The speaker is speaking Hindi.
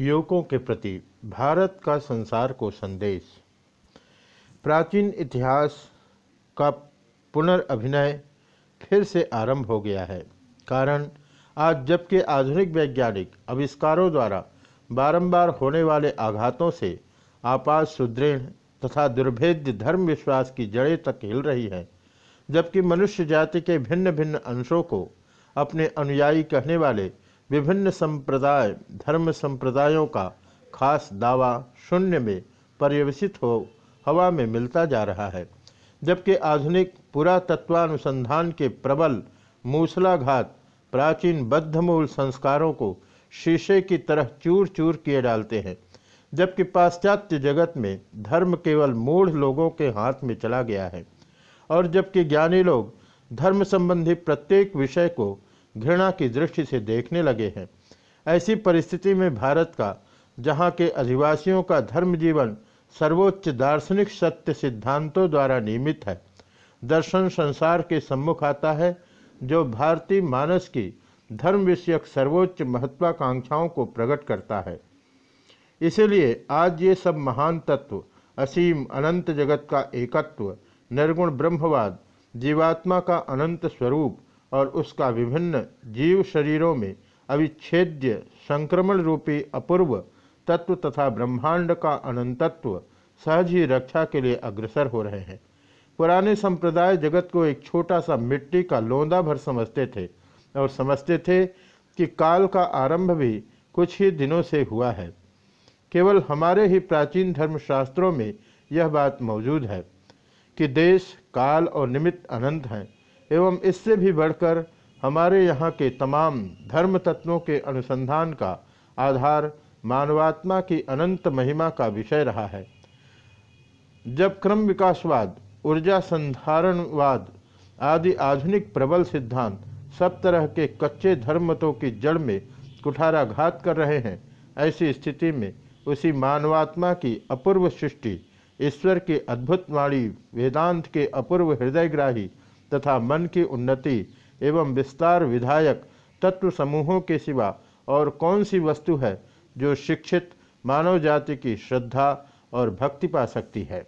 युवकों के प्रति भारत का संसार को संदेश। प्राचीन इतिहास का पुनर्अभिनय फिर से आरंभ हो गया है, कारण आज जबकि आधुनिक वैज्ञानिक आविष्कारों द्वारा बारंबार होने वाले आघातों से आपात, सुदृढ़ तथा दुर्भेद्य धर्म विश्वास की जड़ें तक हिल रही हैं, जबकि मनुष्य जाति के भिन्न भिन्न अंशों को अपने अनुयायी कहने वाले विभिन्न संप्रदाय, धर्म संप्रदायों का खास दावा शून्य में पर्यवसित हो, हवा में मिलता जा रहा है। जबकि आधुनिक पुरातत्वानुसंधान के प्रबल मूसलाघात प्राचीन बद्धमूल संस्कारों को शीशे की तरह चूर चूर किए डालते हैं, जबकि पाश्चात्य जगत में धर्म केवल मूढ़ लोगों के हाथ में चला गया है। और जबकि ज्ञानी लोग धर्म संबंधी प्रत्येक विषय को घृणा की दृष्टि से देखने लगे हैं। ऐसी परिस्थिति में भारत का, जहाँ के अधिवासियों का धर्म जीवन सर्वोच्च दार्शनिक सत्य सिद्धांतों द्वारा नियमित है, दर्शन संसार के सम्मुख आता है, जो भारतीय मानस की धर्म विषयक सर्वोच्च महत्वाकांक्षाओं को प्रकट करता है। इसलिए आज ये सब महान तत्व, असीम अनंत जगत का एकत्व, निर्गुण ब्रह्मवाद, जीवात्मा का अनंत स्वरूप और उसका विभिन्न जीव शरीरों में अविच्छेद्य संक्रमण रूपी अपूर्व तत्व तथा ब्रह्मांड का अनंतत्व सहज ही रक्षा के लिए अग्रसर हो रहे हैं। पुराने संप्रदाय जगत को एक छोटा सा मिट्टी का लोंदा भर समझते थे और समझते थे कि काल का आरंभ भी कुछ ही दिनों से हुआ है। केवल हमारे ही प्राचीन धर्मशास्त्रों में यह बात मौजूद है कि देश, काल और निमित्त अनंत हैं। एवं इससे भी बढ़कर हमारे यहाँ के तमाम धर्म तत्वों के अनुसंधान का आधार मानवात्मा की अनंत महिमा का विषय रहा है। जब क्रम विकासवाद, ऊर्जा संधारणवाद आदि आधुनिक प्रबल सिद्धांत सब तरह के कच्चे धर्मतों की जड़ में कुठाराघात कर रहे हैं, ऐसी स्थिति में उसी मानवात्मा की अपूर्व सृष्टि, ईश्वर की अद्भुत वाणी वेदांत के अपूर्व हृदयग्राही तथा मन की उन्नति एवं विस्तार विधायक तत्व समूहों के सिवा और कौन सी वस्तु है जो शिक्षित मानव जाति की श्रद्धा और भक्ति पा सकती है?